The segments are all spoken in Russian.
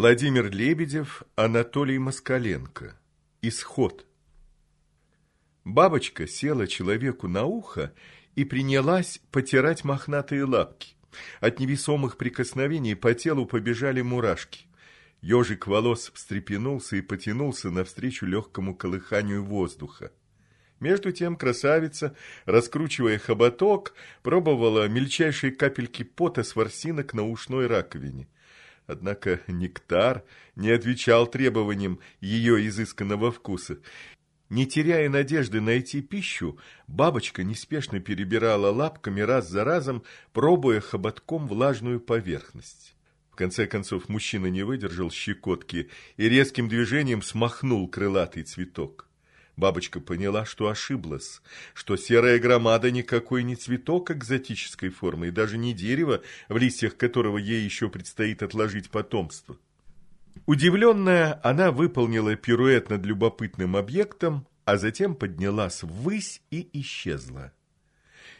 Владимир Лебедев, Анатолий Москаленко. Исход. Бабочка села человеку на ухо и принялась потирать мохнатые лапки. От невесомых прикосновений по телу побежали мурашки. Ежик волос встрепенулся и потянулся навстречу легкому колыханию воздуха. Между тем красавица, раскручивая хоботок, пробовала мельчайшие капельки пота с ворсинок на ушной раковине. Однако нектар не отвечал требованиям ее изысканного вкуса. Не теряя надежды найти пищу, бабочка неспешно перебирала лапками раз за разом, пробуя хоботком влажную поверхность. В конце концов мужчина не выдержал щекотки и резким движением смахнул крылатый цветок. Бабочка поняла, что ошиблась, что серая громада никакой не цветок экзотической формы и даже не дерево, в листьях которого ей еще предстоит отложить потомство. Удивленная, она выполнила пируэт над любопытным объектом, а затем поднялась ввысь и исчезла.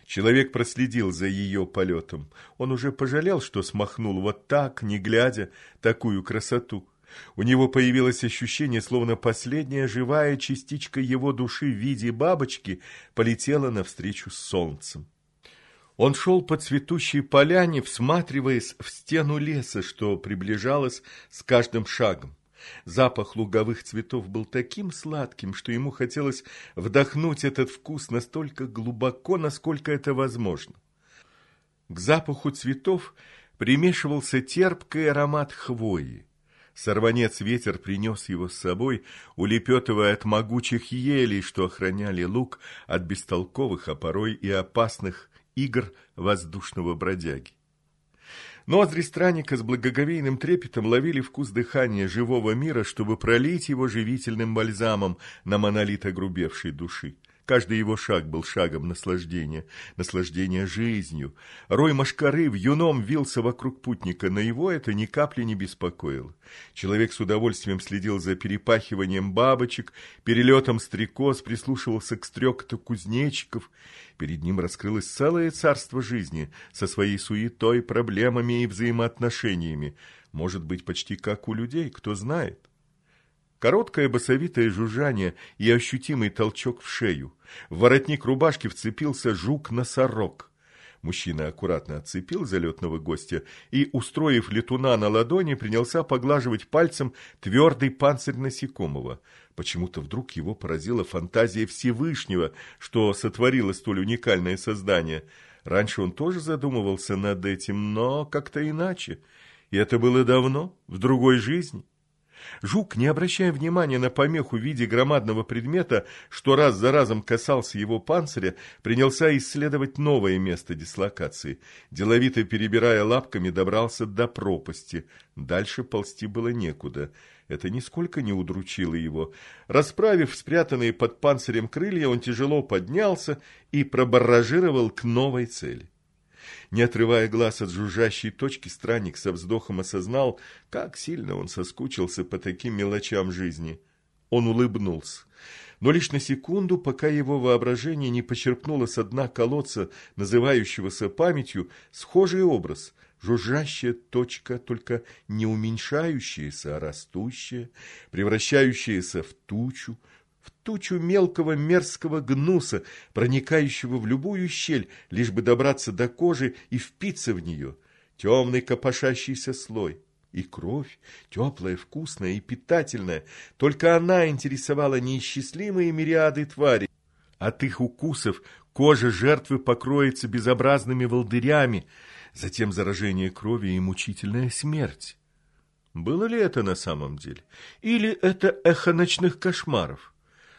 Человек проследил за ее полетом. Он уже пожалел, что смахнул вот так, не глядя, такую красоту. У него появилось ощущение, словно последняя живая частичка его души в виде бабочки полетела навстречу с солнцем. Он шел по цветущей поляне, всматриваясь в стену леса, что приближалось с каждым шагом. Запах луговых цветов был таким сладким, что ему хотелось вдохнуть этот вкус настолько глубоко, насколько это возможно. К запаху цветов примешивался терпкий аромат хвои. Сорванец ветер принес его с собой, улепетывая от могучих елей, что охраняли луг от бестолковых, а порой и опасных игр воздушного бродяги. Ноздри странника с благоговейным трепетом ловили вкус дыхания живого мира, чтобы пролить его живительным бальзамом на монолит огрубевшей души. Каждый его шаг был шагом наслаждения, наслаждения жизнью. Рой машкары в юном вился вокруг путника, но его это ни капли не беспокоило. Человек с удовольствием следил за перепахиванием бабочек, перелетом стрекоз, прислушивался к стрекоту кузнечиков. Перед ним раскрылось целое царство жизни со своей суетой, проблемами и взаимоотношениями. Может быть, почти как у людей, кто знает. Короткое басовитое жужжание и ощутимый толчок в шею. В воротник рубашки вцепился жук-носорог. Мужчина аккуратно отцепил залетного гостя и, устроив летуна на ладони, принялся поглаживать пальцем твердый панцирь насекомого. Почему-то вдруг его поразила фантазия Всевышнего, что сотворило столь уникальное создание. Раньше он тоже задумывался над этим, но как-то иначе. И это было давно, в другой жизни. Жук, не обращая внимания на помеху в виде громадного предмета, что раз за разом касался его панциря, принялся исследовать новое место дислокации. Деловито перебирая лапками, добрался до пропасти. Дальше ползти было некуда. Это нисколько не удручило его. Расправив спрятанные под панцирем крылья, он тяжело поднялся и пробарражировал к новой цели. Не отрывая глаз от жужжащей точки, странник со вздохом осознал, как сильно он соскучился по таким мелочам жизни. Он улыбнулся. Но лишь на секунду, пока его воображение не почерпнуло со дна колодца, называющегося памятью, схожий образ – жужжащая точка, только не уменьшающаяся, а растущая, превращающаяся в тучу, в тучу мелкого мерзкого гнуса, проникающего в любую щель, лишь бы добраться до кожи и впиться в нее. Темный копошащийся слой. И кровь, теплая, вкусная и питательная, только она интересовала неисчислимые мириады тварей. От их укусов кожа жертвы покроется безобразными волдырями, затем заражение крови и мучительная смерть. Было ли это на самом деле? Или это эхо ночных кошмаров?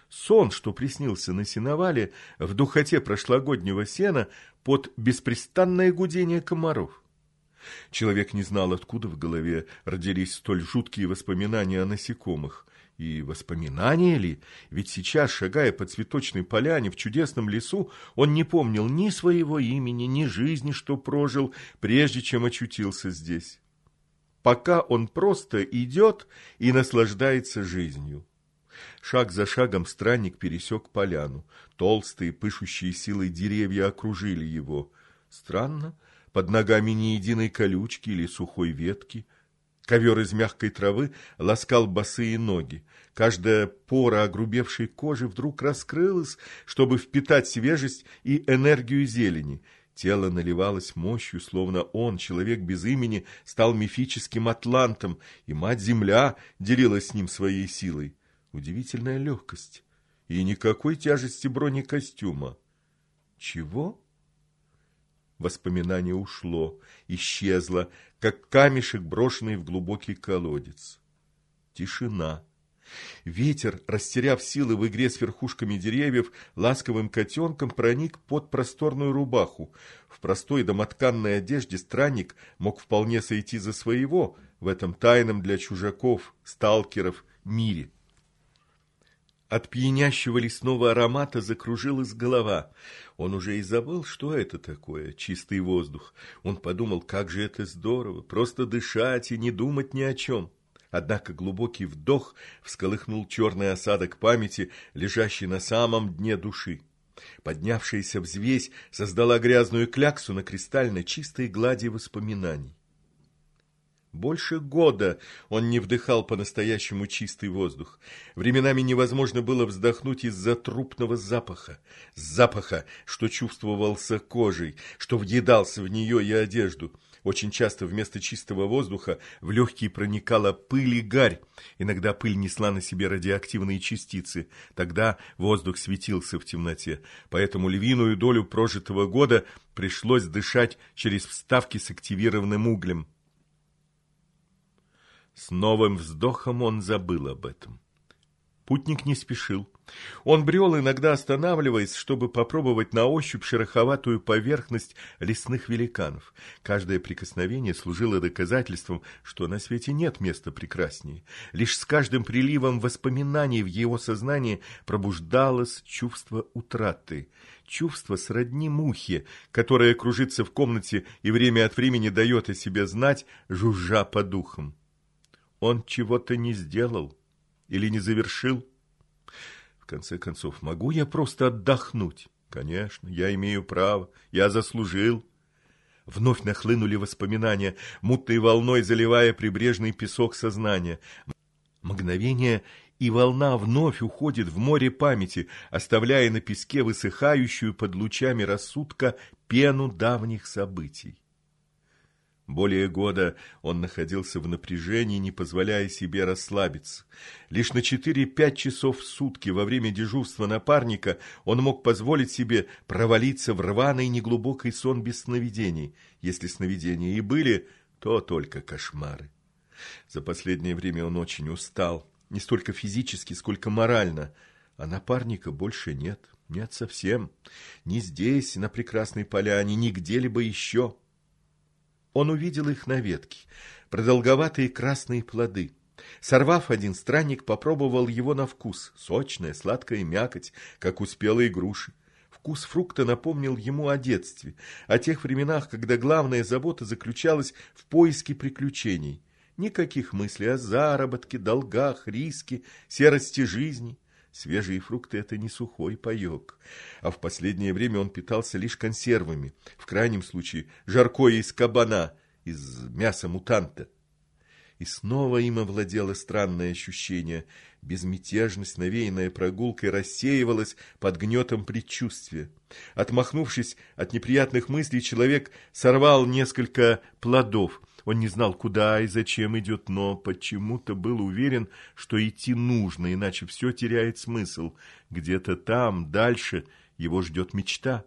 Сон, что приснился на сеновале в духоте прошлогоднего сена под беспрестанное гудение комаров. Человек не знал, откуда в голове родились столь жуткие воспоминания о насекомых. И воспоминания ли? Ведь сейчас, шагая по цветочной поляне в чудесном лесу, он не помнил ни своего имени, ни жизни, что прожил, прежде чем очутился здесь. Пока он просто идет и наслаждается жизнью. Шаг за шагом странник пересек поляну. Толстые, пышущие силой деревья окружили его. Странно, под ногами ни единой колючки или сухой ветки. Ковер из мягкой травы ласкал босые ноги. Каждая пора огрубевшей кожи вдруг раскрылась, чтобы впитать свежесть и энергию зелени. Тело наливалось мощью, словно он, человек без имени, стал мифическим атлантом, и мать-земля делилась с ним своей силой. Удивительная легкость и никакой тяжести бронекостюма. Чего? Воспоминание ушло, исчезло, как камешек, брошенный в глубокий колодец. Тишина. Ветер, растеряв силы в игре с верхушками деревьев, ласковым котенком проник под просторную рубаху. В простой домотканной одежде странник мог вполне сойти за своего в этом тайном для чужаков, сталкеров, мире. От пьянящего лесного аромата закружилась голова. Он уже и забыл, что это такое, чистый воздух. Он подумал, как же это здорово, просто дышать и не думать ни о чем. Однако глубокий вдох всколыхнул черный осадок памяти, лежащий на самом дне души. Поднявшаяся взвесь создала грязную кляксу на кристально чистой глади воспоминаний. Больше года он не вдыхал по-настоящему чистый воздух. Временами невозможно было вздохнуть из-за трупного запаха. Запаха, что чувствовался кожей, что въедался в нее и одежду. Очень часто вместо чистого воздуха в легкие проникала пыль и гарь. Иногда пыль несла на себе радиоактивные частицы. Тогда воздух светился в темноте. Поэтому львиную долю прожитого года пришлось дышать через вставки с активированным углем. С новым вздохом он забыл об этом. Путник не спешил. Он брел, иногда останавливаясь, чтобы попробовать на ощупь шероховатую поверхность лесных великанов. Каждое прикосновение служило доказательством, что на свете нет места прекраснее. Лишь с каждым приливом воспоминаний в его сознании пробуждалось чувство утраты. Чувство сродни мухе, которая кружится в комнате и время от времени дает о себе знать, жужжа по духам. Он чего-то не сделал или не завершил. В конце концов, могу я просто отдохнуть? Конечно, я имею право, я заслужил. Вновь нахлынули воспоминания, мутной волной заливая прибрежный песок сознания. Мгновение, и волна вновь уходит в море памяти, оставляя на песке высыхающую под лучами рассудка пену давних событий. Более года он находился в напряжении, не позволяя себе расслабиться. Лишь на 4-5 часов в сутки во время дежурства напарника он мог позволить себе провалиться в рваный неглубокий сон без сновидений. Если сновидения и были, то только кошмары. За последнее время он очень устал, не столько физически, сколько морально, а напарника больше нет, нет совсем. Ни здесь, на прекрасной поляне, ни где-либо еще. Он увидел их на ветке, продолговатые красные плоды. Сорвав один, странник попробовал его на вкус. Сочная, сладкая мякоть, как у спелой груши. Вкус фрукта напомнил ему о детстве, о тех временах, когда главная забота заключалась в поиске приключений. Никаких мыслей о заработке, долгах, риске, серости жизни. Свежие фрукты – это не сухой паек. А в последнее время он питался лишь консервами, в крайнем случае жаркое из кабана, из мяса мутанта. И снова им овладело странное ощущение. Безмятежность, навеянная прогулкой, рассеивалась под гнетом предчувствия. Отмахнувшись от неприятных мыслей, человек сорвал несколько плодов – он не знал, куда и зачем идет, но почему-то был уверен, что идти нужно, иначе все теряет смысл. Где-то там, дальше, его ждет мечта.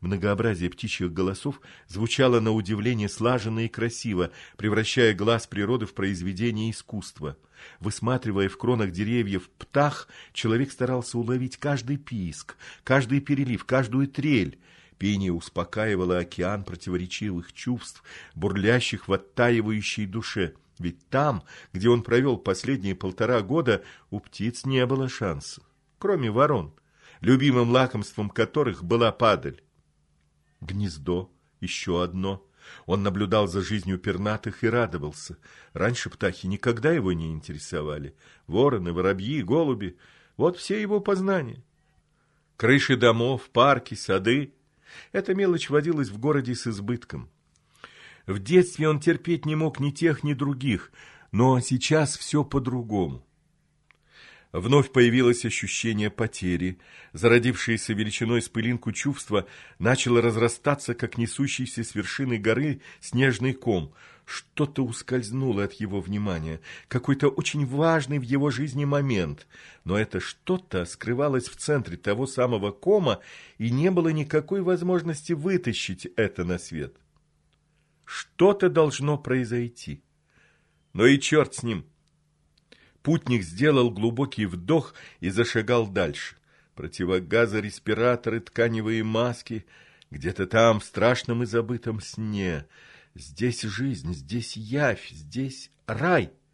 Многообразие птичьих голосов звучало на удивление слаженно и красиво, превращая глаз природы в произведение искусства. Высматривая в кронах деревьев птах, человек старался уловить каждый писк, каждый перелив, каждую трель. Пение успокаивало океан противоречивых чувств, бурлящих в оттаивающей душе. Ведь там, где он провел последние полтора года, у птиц не было шанса, кроме ворон, любимым лакомством которых была падаль. Гнездо, еще одно. Он наблюдал за жизнью пернатых и радовался. Раньше птахи никогда его не интересовали. Вороны, воробьи, голуби — вот все его познания. Крыши домов, парки, сады эта мелочь водилась в городе с избытком. В детстве он терпеть не мог ни тех, ни других, но сейчас все по-другому. Вновь появилось ощущение потери. Зародившееся величиной с пылинку чувство начало разрастаться, как несущийся с вершины горы снежный ком. Что-то ускользнуло от его внимания, какой-то очень важный в его жизни момент. Но это что-то скрывалось в центре того самого кома, и не было никакой возможности вытащить это на свет. Что-то должно произойти. Но и черт с ним! Путник сделал глубокий вдох и зашагал дальше. Противогазы, респираторы, тканевые маски. Где-то там, в страшном и забытом сне. Здесь жизнь, здесь явь, здесь рай —